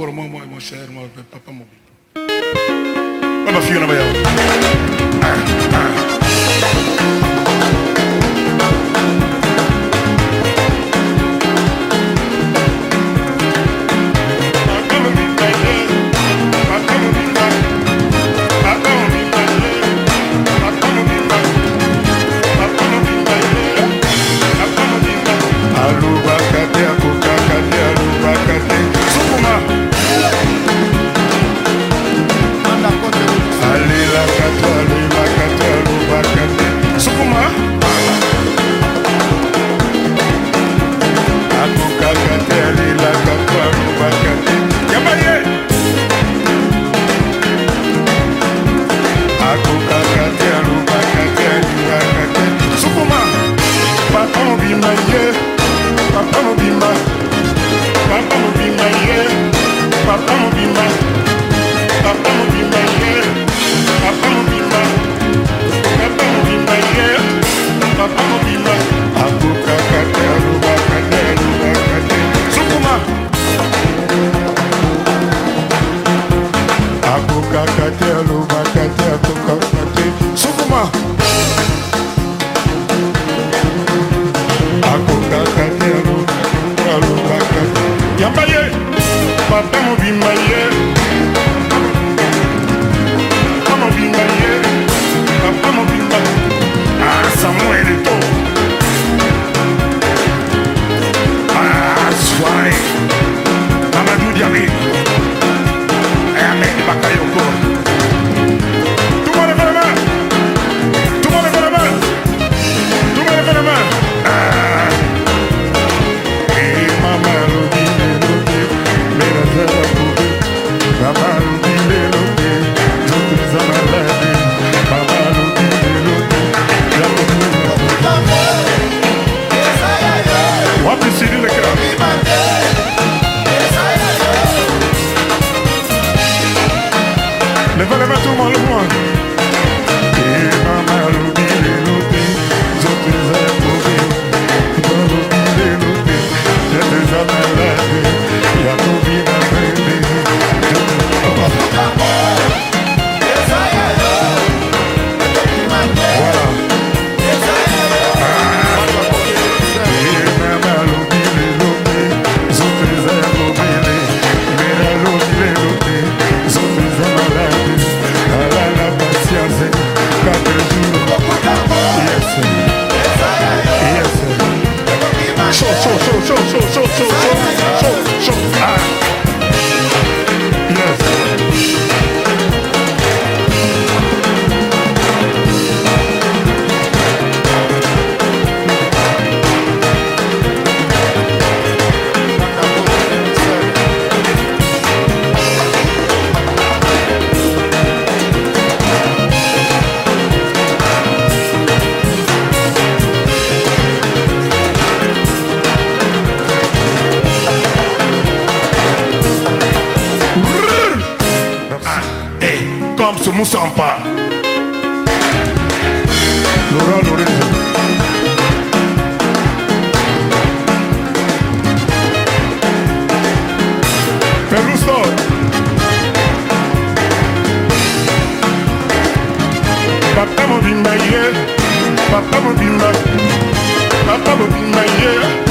Por muy muy mɔ sɛ papá papa mɔ Vamos, no Yeah. to musa ampa lora lore perustor papa mobimba ye papa mobimba papa mobimba ye yeah.